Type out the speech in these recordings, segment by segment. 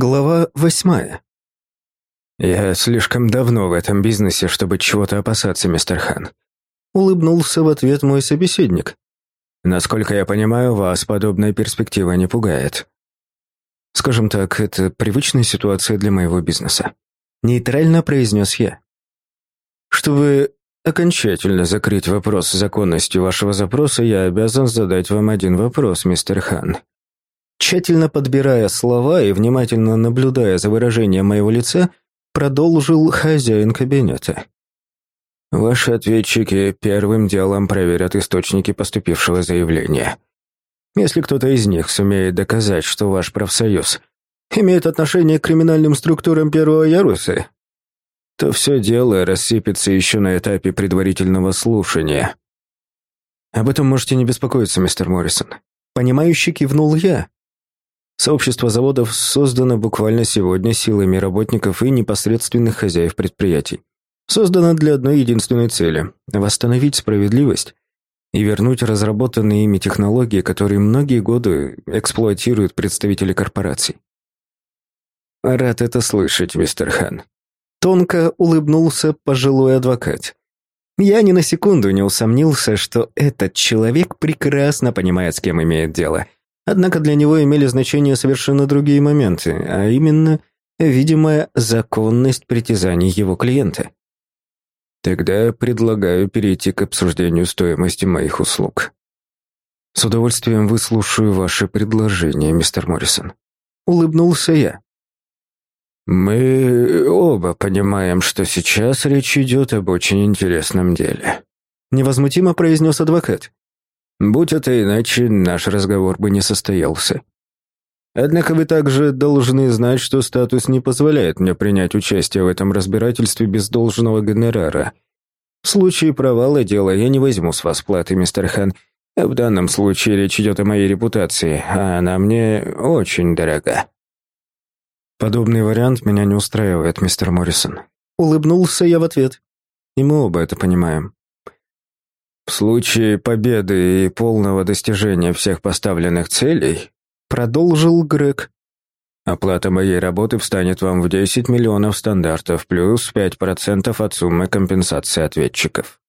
Глава восьмая. «Я слишком давно в этом бизнесе, чтобы чего-то опасаться, мистер Хан», — улыбнулся в ответ мой собеседник. «Насколько я понимаю, вас подобная перспектива не пугает». «Скажем так, это привычная ситуация для моего бизнеса», — нейтрально произнес я. «Чтобы окончательно закрыть вопрос законности вашего запроса, я обязан задать вам один вопрос, мистер Хан», Тщательно подбирая слова и внимательно наблюдая за выражением моего лица, продолжил хозяин кабинета. «Ваши ответчики первым делом проверят источники поступившего заявления. Если кто-то из них сумеет доказать, что ваш профсоюз имеет отношение к криминальным структурам первого яруса, то все дело рассыпется еще на этапе предварительного слушания. Об этом можете не беспокоиться, мистер Моррисон. Понимающе кивнул я, Сообщество заводов создано буквально сегодня силами работников и непосредственных хозяев предприятий. Создано для одной единственной цели – восстановить справедливость и вернуть разработанные ими технологии, которые многие годы эксплуатируют представители корпораций. «Рад это слышать, мистер Хан». Тонко улыбнулся пожилой адвокат. Я ни на секунду не усомнился, что этот человек прекрасно понимает, с кем имеет дело – Однако для него имели значение совершенно другие моменты, а именно видимая законность притязаний его клиента. Тогда предлагаю перейти к обсуждению стоимости моих услуг. С удовольствием выслушаю ваше предложение, мистер Моррисон. Улыбнулся я. Мы оба понимаем, что сейчас речь идет об очень интересном деле. Невозмутимо произнес адвокат. Будь это иначе, наш разговор бы не состоялся. Однако вы также должны знать, что статус не позволяет мне принять участие в этом разбирательстве без должного гонорара. В случае провала дела я не возьму с вас платы, мистер Хан. В данном случае речь идет о моей репутации, а она мне очень дорога. Подобный вариант меня не устраивает, мистер Моррисон. Улыбнулся я в ответ. И мы оба это понимаем. В случае победы и полного достижения всех поставленных целей, продолжил Грег, оплата моей работы встанет вам в 10 миллионов стандартов плюс 5% от суммы компенсации ответчиков.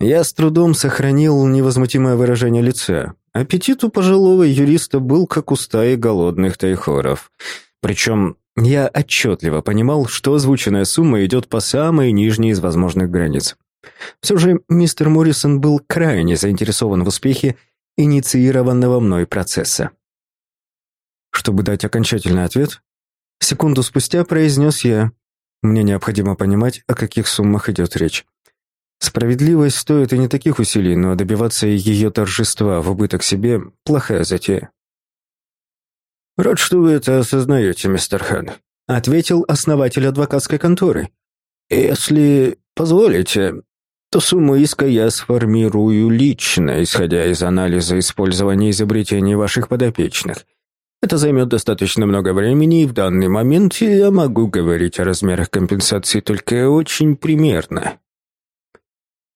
Я с трудом сохранил невозмутимое выражение лица. Аппетит у пожилого юриста был как у стаи голодных тайхоров. Причем я отчетливо понимал, что озвученная сумма идет по самой нижней из возможных границ. Все же мистер Моррисон был крайне заинтересован в успехе инициированного мной процесса. Чтобы дать окончательный ответ, секунду спустя произнес я, мне необходимо понимать, о каких суммах идет речь. Справедливость стоит и не таких усилий, но добиваться ее торжества в убыток себе – плохая затея. «Рад, что вы это осознаете, мистер Хан», – ответил основатель адвокатской конторы. «Если позволите, то сумму иска я сформирую лично, исходя из анализа использования изобретений ваших подопечных. Это займет достаточно много времени, и в данный момент я могу говорить о размерах компенсации только очень примерно.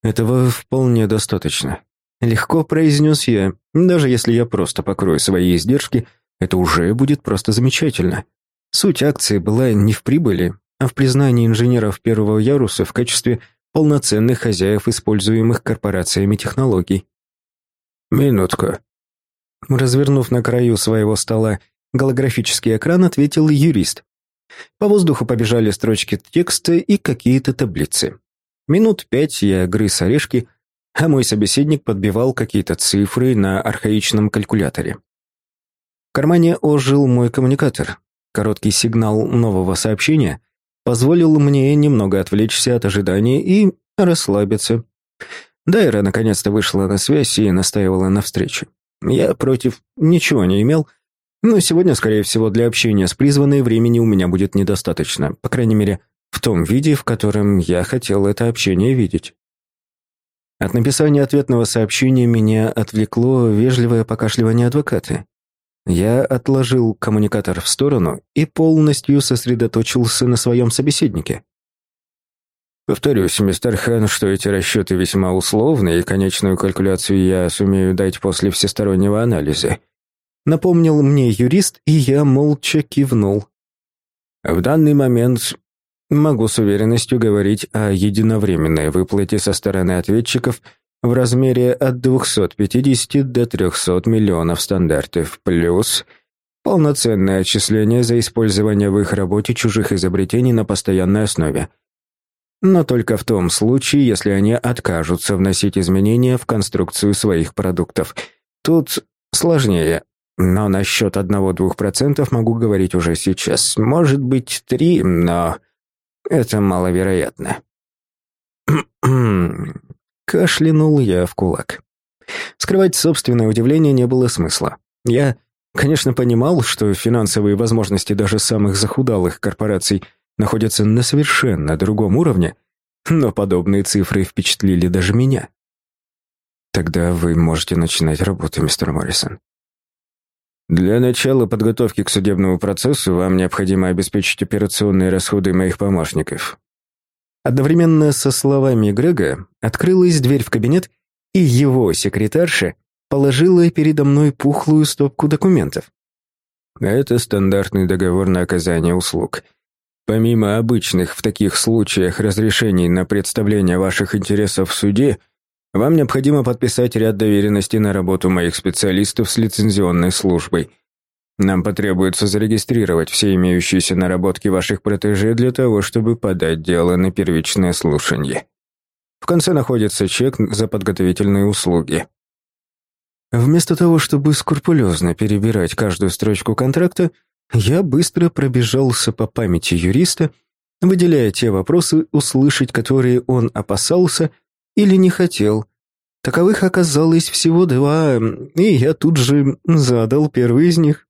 Этого вполне достаточно. Легко произнес я. Даже если я просто покрою свои издержки, это уже будет просто замечательно. Суть акции была не в прибыли, а в признании инженеров первого яруса в качестве полноценных хозяев используемых корпорациями технологий. «Минутку». Развернув на краю своего стола голографический экран, ответил юрист. По воздуху побежали строчки текста и какие-то таблицы. Минут пять я грыз орешки, а мой собеседник подбивал какие-то цифры на архаичном калькуляторе. В кармане ожил мой коммуникатор. Короткий сигнал нового сообщения позволил мне немного отвлечься от ожидания и расслабиться. Дайра наконец-то вышла на связь и настаивала на встрече. Я против ничего не имел, но сегодня, скорее всего, для общения с призванной времени у меня будет недостаточно, по крайней мере, в том виде, в котором я хотел это общение видеть. От написания ответного сообщения меня отвлекло вежливое покашливание адвоката. Я отложил коммуникатор в сторону и полностью сосредоточился на своем собеседнике. Повторюсь, мистер Хан, что эти расчеты весьма условны, и конечную калькуляцию я сумею дать после всестороннего анализа. Напомнил мне юрист, и я молча кивнул. В данный момент могу с уверенностью говорить о единовременной выплате со стороны ответчиков в размере от 250 до 300 миллионов стандартов, плюс полноценное отчисление за использование в их работе чужих изобретений на постоянной основе. Но только в том случае, если они откажутся вносить изменения в конструкцию своих продуктов. Тут сложнее, но насчет одного-двух процентов могу говорить уже сейчас. Может быть, три, но это маловероятно. Кашлянул я в кулак. Скрывать собственное удивление не было смысла. Я, конечно, понимал, что финансовые возможности даже самых захудалых корпораций находятся на совершенно другом уровне, но подобные цифры впечатлили даже меня. Тогда вы можете начинать работу, мистер Моррисон. Для начала подготовки к судебному процессу вам необходимо обеспечить операционные расходы моих помощников. Одновременно со словами Грега открылась дверь в кабинет, и его секретарша положила передо мной пухлую стопку документов. Это стандартный договор на оказание услуг. Помимо обычных в таких случаях разрешений на представление ваших интересов в суде, вам необходимо подписать ряд доверенностей на работу моих специалистов с лицензионной службой. Нам потребуется зарегистрировать все имеющиеся наработки ваших протеже для того, чтобы подать дело на первичное слушание. В конце находится чек за подготовительные услуги. Вместо того, чтобы скрупулезно перебирать каждую строчку контракта, я быстро пробежался по памяти юриста, выделяя те вопросы, услышать которые он опасался или не хотел. Таковых оказалось всего два, и я тут же задал первый из них.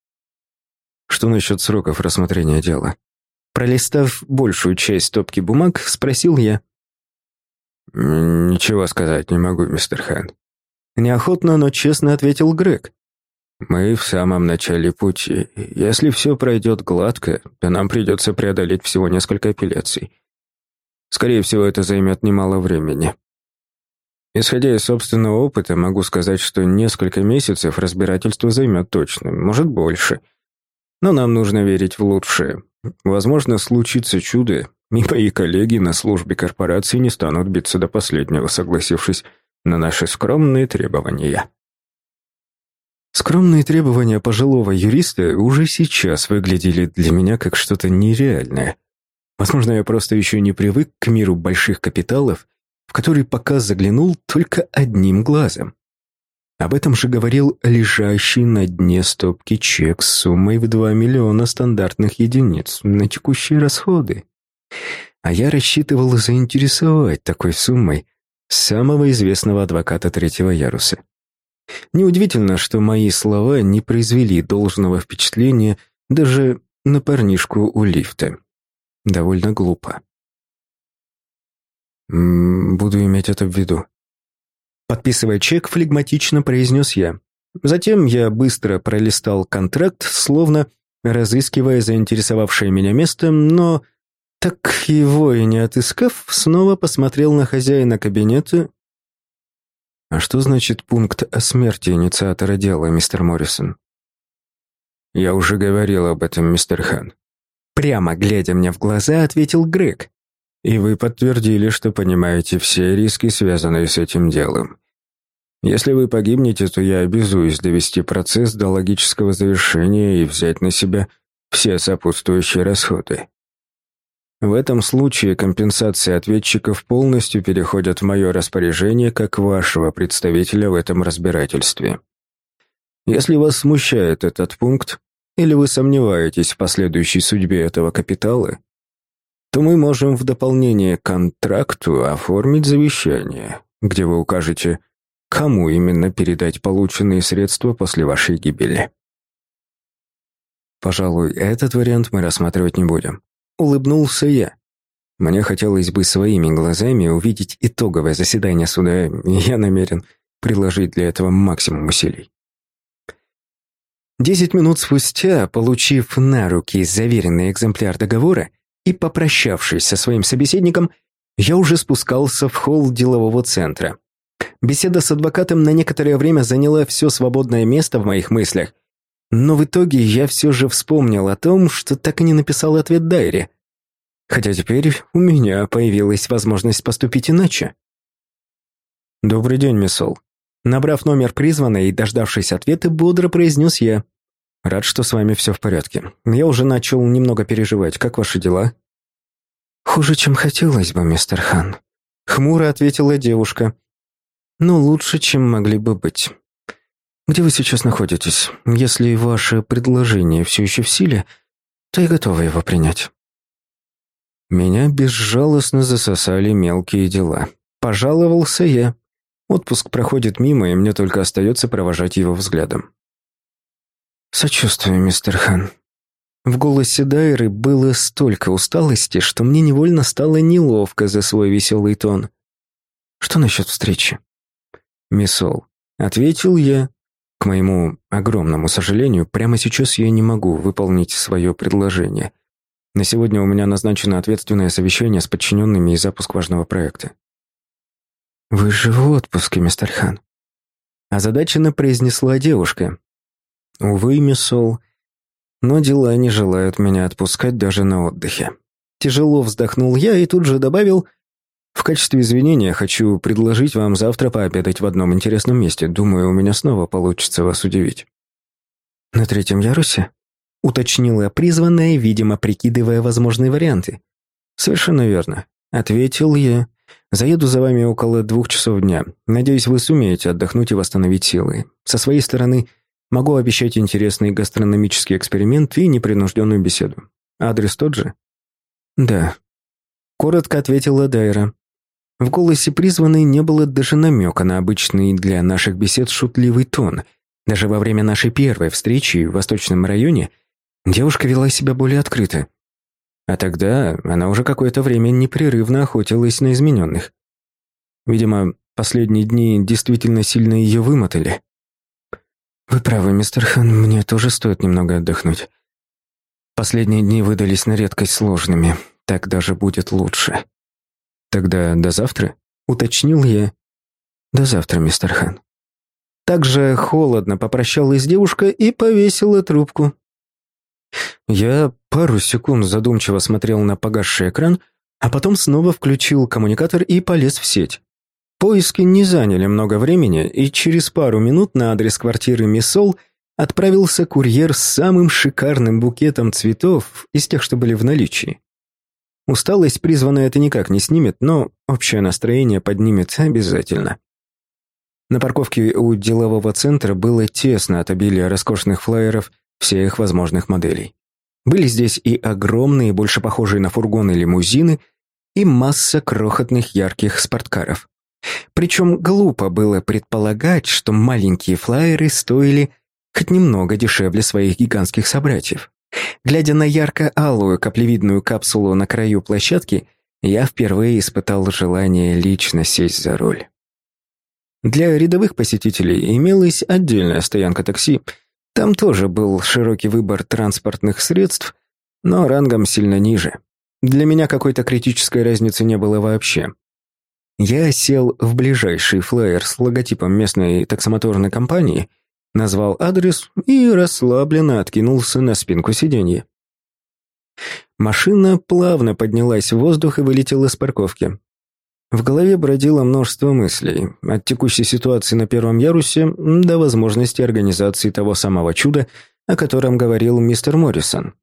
Что насчет сроков рассмотрения дела? Пролистав большую часть стопки бумаг, спросил я. «Ничего сказать не могу, мистер Хэн». Неохотно, но честно ответил Грег. «Мы в самом начале пути. Если все пройдет гладко, то нам придется преодолеть всего несколько апелляций. Скорее всего, это займет немало времени. Исходя из собственного опыта, могу сказать, что несколько месяцев разбирательство займет точно, может больше. Но нам нужно верить в лучшее. Возможно, случится чудо, и мои коллеги на службе корпорации не станут биться до последнего, согласившись на наши скромные требования. Скромные требования пожилого юриста уже сейчас выглядели для меня как что-то нереальное. Возможно, я просто еще не привык к миру больших капиталов в который пока заглянул только одним глазом. Об этом же говорил лежащий на дне стопки чек с суммой в 2 миллиона стандартных единиц на текущие расходы. А я рассчитывал заинтересовать такой суммой самого известного адвоката третьего яруса. Неудивительно, что мои слова не произвели должного впечатления даже на парнишку у лифта. Довольно глупо. «Буду иметь это в виду». Подписывая чек, флегматично произнес я. Затем я быстро пролистал контракт, словно разыскивая заинтересовавшее меня место, но, так его и не отыскав, снова посмотрел на хозяина кабинета. «А что значит пункт о смерти инициатора дела, мистер Моррисон?» «Я уже говорил об этом, мистер Хан». Прямо глядя мне в глаза, ответил Грег. И вы подтвердили, что понимаете все риски, связанные с этим делом. Если вы погибнете, то я обязуюсь довести процесс до логического завершения и взять на себя все сопутствующие расходы. В этом случае компенсации ответчиков полностью переходят в мое распоряжение как вашего представителя в этом разбирательстве. Если вас смущает этот пункт, или вы сомневаетесь в последующей судьбе этого капитала, то мы можем в дополнение к контракту оформить завещание, где вы укажете, кому именно передать полученные средства после вашей гибели. Пожалуй, этот вариант мы рассматривать не будем. Улыбнулся я. Мне хотелось бы своими глазами увидеть итоговое заседание суда, и я намерен приложить для этого максимум усилий. Десять минут спустя, получив на руки заверенный экземпляр договора, и, попрощавшись со своим собеседником, я уже спускался в холл делового центра. Беседа с адвокатом на некоторое время заняла все свободное место в моих мыслях, Но в итоге я все же вспомнил о том, что так и не написал ответ Дайре. Хотя теперь у меня появилась возможность поступить иначе. «Добрый день, миссол». Набрав номер призванной и дождавшись ответа, бодро произнес я. «Рад, что с вами все в порядке. Я уже начал немного переживать. Как ваши дела?» «Хуже, чем хотелось бы, мистер Хан», — хмуро ответила девушка. «Но лучше, чем могли бы быть. Где вы сейчас находитесь? Если ваше предложение все еще в силе, то я готова его принять». Меня безжалостно засосали мелкие дела. Пожаловался я. Отпуск проходит мимо, и мне только остается провожать его взглядом. «Сочувствую, мистер Хан». В голосе Дайры было столько усталости, что мне невольно стало неловко за свой веселый тон. «Что насчет встречи?» «Миссол», — ответил я, к моему огромному сожалению, прямо сейчас я не могу выполнить свое предложение. На сегодня у меня назначено ответственное совещание с подчиненными и запуск важного проекта. «Вы же в отпуске, мистер Хан», — озадаченно произнесла девушка. «Увы, мисс Сол, но дела не желают меня отпускать даже на отдыхе». Тяжело вздохнул я и тут же добавил — в качестве извинения хочу предложить вам завтра пообедать в одном интересном месте. Думаю, у меня снова получится вас удивить». «На третьем ярусе?» — уточнила призванная, видимо, прикидывая возможные варианты. «Совершенно верно», — ответил я. «Заеду за вами около двух часов дня. Надеюсь, вы сумеете отдохнуть и восстановить силы. Со своей стороны, могу обещать интересный гастрономический эксперимент и непринужденную беседу. Адрес тот же?» «Да», — коротко ответила Дайра. В голосе призванной не было даже намека на обычный для наших бесед шутливый тон. Даже во время нашей первой встречи в Восточном районе девушка вела себя более открыто. А тогда она уже какое-то время непрерывно охотилась на измененных. Видимо, последние дни действительно сильно ее вымотали. «Вы правы, мистер Хан, мне тоже стоит немного отдохнуть. Последние дни выдались на редкость сложными, так даже будет лучше». «Тогда до завтра?» — уточнил я. «До завтра, мистер Хан». Также холодно попрощалась девушка и повесила трубку. Я пару секунд задумчиво смотрел на погасший экран, а потом снова включил коммуникатор и полез в сеть. Поиски не заняли много времени, и через пару минут на адрес квартиры Миссол отправился курьер с самым шикарным букетом цветов из тех, что были в наличии. Усталость призванная это никак не снимет, но общее настроение поднимет обязательно. На парковке у делового центра было тесно от обилия роскошных флайеров всех возможных моделей. Были здесь и огромные, больше похожие на фургоны лимузины, и масса крохотных ярких спорткаров. Причем глупо было предполагать, что маленькие флайеры стоили хоть немного дешевле своих гигантских собратьев. Глядя на ярко-алую каплевидную капсулу на краю площадки, я впервые испытал желание лично сесть за руль. Для рядовых посетителей имелась отдельная стоянка такси. Там тоже был широкий выбор транспортных средств, но рангом сильно ниже. Для меня какой-то критической разницы не было вообще. Я сел в ближайший флайер с логотипом местной таксомоторной компании – назвал адрес и расслабленно откинулся на спинку сиденья. Машина плавно поднялась в воздух и вылетела с парковки. В голове бродило множество мыслей, от текущей ситуации на первом ярусе до возможности организации того самого чуда, о котором говорил мистер Моррисон.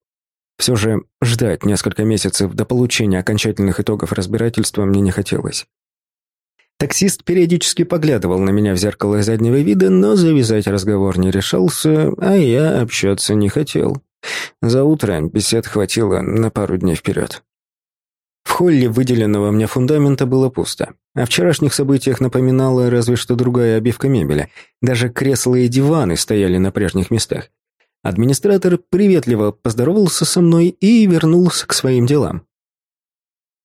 Все же ждать несколько месяцев до получения окончательных итогов разбирательства мне не хотелось. Таксист периодически поглядывал на меня в зеркало заднего вида, но завязать разговор не решался, а я общаться не хотел. За утро бесед хватило на пару дней вперед. В холле выделенного мне фундамента было пусто. О вчерашних событиях напоминала разве что другая обивка мебели. Даже кресла и диваны стояли на прежних местах. Администратор приветливо поздоровался со мной и вернулся к своим делам.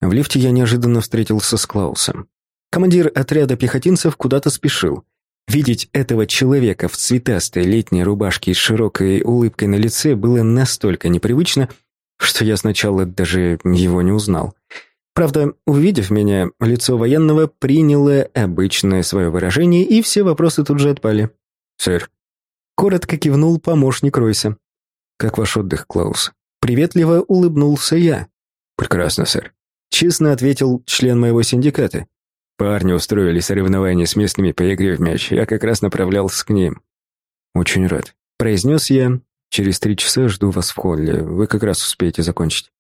В лифте я неожиданно встретился с Клаусом. Командир отряда пехотинцев куда-то спешил. Видеть этого человека в цветастой летней рубашке и широкой улыбкой на лице было настолько непривычно, что я сначала даже его не узнал. Правда, увидев меня, лицо военного приняло обычное свое выражение, и все вопросы тут же отпали. «Сэр, Коротко кивнул помощник Ройса. «Как ваш отдых, Клаус?» Приветливо улыбнулся я. «Прекрасно, сэр», — честно ответил член моего синдиката. Парни устроили соревнования с местными по игре в мяч. Я как раз направлялся к ним. «Очень рад», — произнес я. «Через три часа жду вас в холле. Вы как раз успеете закончить».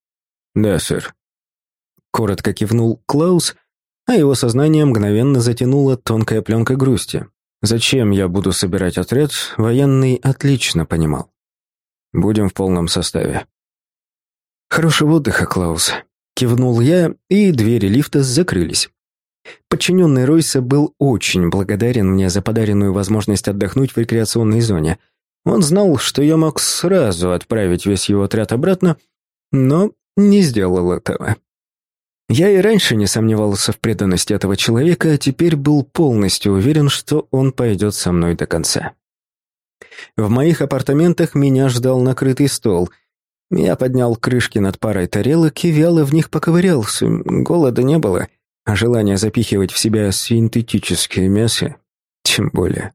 «Да, сэр». Коротко кивнул Клаус, а его сознание мгновенно затянула тонкая пленка грусти. Зачем я буду собирать отряд, военный отлично понимал. Будем в полном составе. Хорошего отдыха, Клаус. Кивнул я, и двери лифта закрылись. Подчиненный Ройса был очень благодарен мне за подаренную возможность отдохнуть в рекреационной зоне. Он знал, что я мог сразу отправить весь его отряд обратно, но не сделал этого. Я и раньше не сомневался в преданности этого человека, а теперь был полностью уверен, что он пойдет со мной до конца. В моих апартаментах меня ждал накрытый стол. Я поднял крышки над парой тарелок и вяло в них поковырялся. Голода не было — а желание запихивать в себя синтетическое мясо тем более.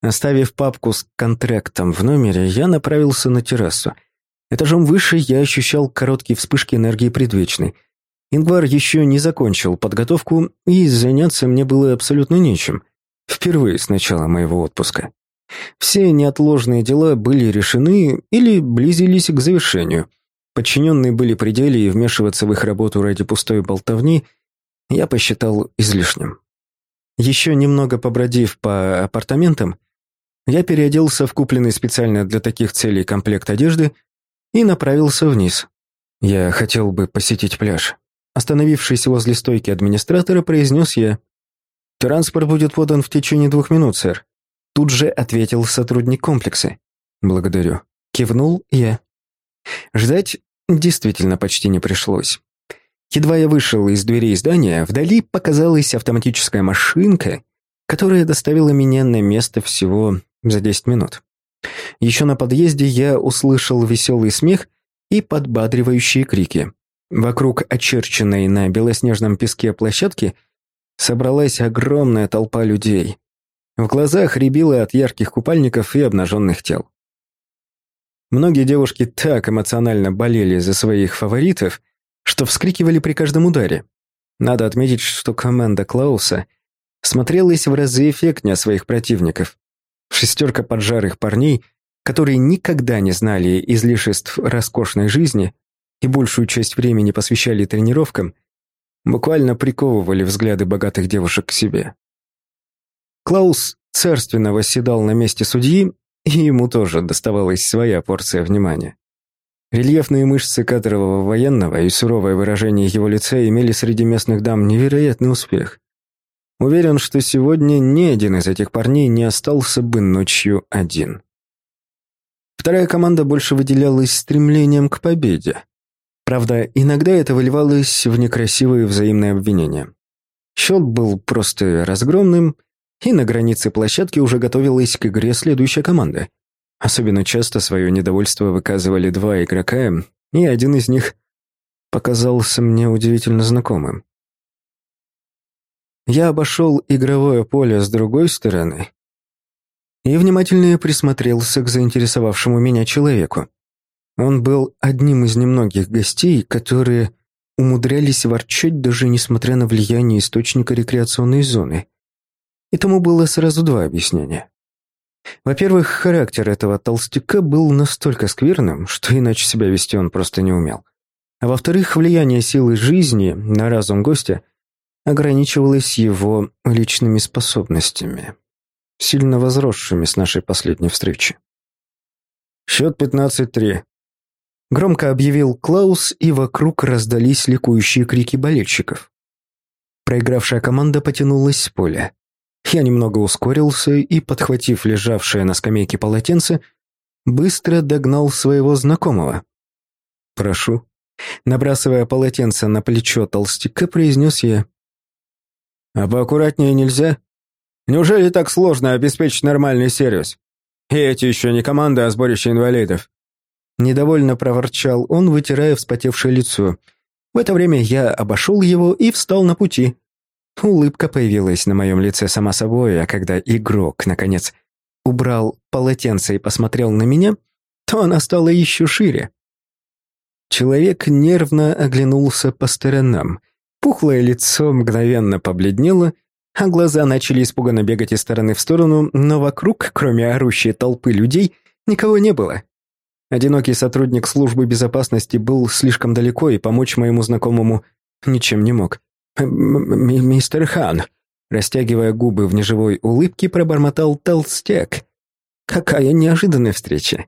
Оставив папку с контрактом в номере, я направился на террасу. Этажом выше я ощущал короткие вспышки энергии предвечной. Ингвар еще не закончил подготовку, и заняться мне было абсолютно нечем. Впервые с начала моего отпуска. Все неотложные дела были решены или близились к завершению. Подчиненные были при деле, и вмешиваться в их работу ради пустой болтовни – я посчитал излишним. Еще немного побродив по апартаментам, я переоделся в купленный специально для таких целей комплект одежды и направился вниз. Я хотел бы посетить пляж. Остановившись возле стойки администратора, произнес я. «Транспорт будет подан в течение двух минут, сэр». Тут же ответил сотрудник комплекса. «Благодарю». Кивнул я. Ждать действительно почти не пришлось. Едва я вышел из дверей здания, вдали показалась автоматическая машинка, которая доставила меня на место всего за 10 минут. Еще на подъезде я услышал веселый смех и подбадривающие крики. Вокруг очерченной на белоснежном песке площадки собралась огромная толпа людей. В глазах рябило от ярких купальников и обнаженных тел. Многие девушки так эмоционально болели за своих фаворитов, что вскрикивали при каждом ударе. Надо отметить, что команда Клауса смотрелась в разы эффектнее своих противников. Шестерка поджарых парней, которые никогда не знали излишеств роскошной жизни и большую часть времени посвящали тренировкам, буквально приковывали взгляды богатых девушек к себе. Клаус царственно восседал на месте судьи, и ему тоже доставалась своя порция внимания. Рельефные мышцы кадрового военного и суровое выражение его лица имели среди местных дам невероятный успех. Уверен, что сегодня ни один из этих парней не остался бы ночью один. Вторая команда больше выделялась стремлением к победе. Правда, иногда это выливалось в некрасивые взаимные обвинения. Счет был просто разгромным, и на границе площадки уже готовилась к игре следующая команда – Особенно часто свое недовольство выказывали два игрока, и один из них показался мне удивительно знакомым. Я обошел игровое поле с другой стороны и внимательно присмотрелся к заинтересовавшему меня человеку. Он был одним из немногих гостей, которые умудрялись ворчать даже несмотря на влияние источника рекреационной зоны. И тому было сразу два объяснения. Во-первых, характер этого толстяка был настолько скверным, что иначе себя вести он просто не умел. А во-вторых, влияние силы жизни на разум гостя ограничивалось его личными способностями, сильно возросшими с нашей последней встречи. «Счет 15-3», — громко объявил Клаус, и вокруг раздались ликующие крики болельщиков. Проигравшая команда потянулась с поля. Я немного ускорился и, подхватив лежавшее на скамейке полотенце, быстро догнал своего знакомого. «Прошу». Набрасывая полотенце на плечо толстяка, произнес я. «А поаккуратнее нельзя? Неужели так сложно обеспечить нормальный сервис? И эти еще не команда, а сборище инвалидов». Недовольно проворчал он, вытирая вспотевшее лицо. В это время я обошел его и встал на пути. Улыбка появилась на моем лице сама собой, а когда игрок, наконец, убрал полотенце и посмотрел на меня, то она стала еще шире. Человек нервно оглянулся по сторонам. Пухлое лицо мгновенно побледнело, а глаза начали испуганно бегать из стороны в сторону, но вокруг, кроме орущей толпы людей, никого не было. Одинокий сотрудник службы безопасности был слишком далеко и помочь моему знакомому ничем не мог. «Мистер Хан», растягивая губы в неживой улыбке, пробормотал толстяк. «Какая неожиданная встреча!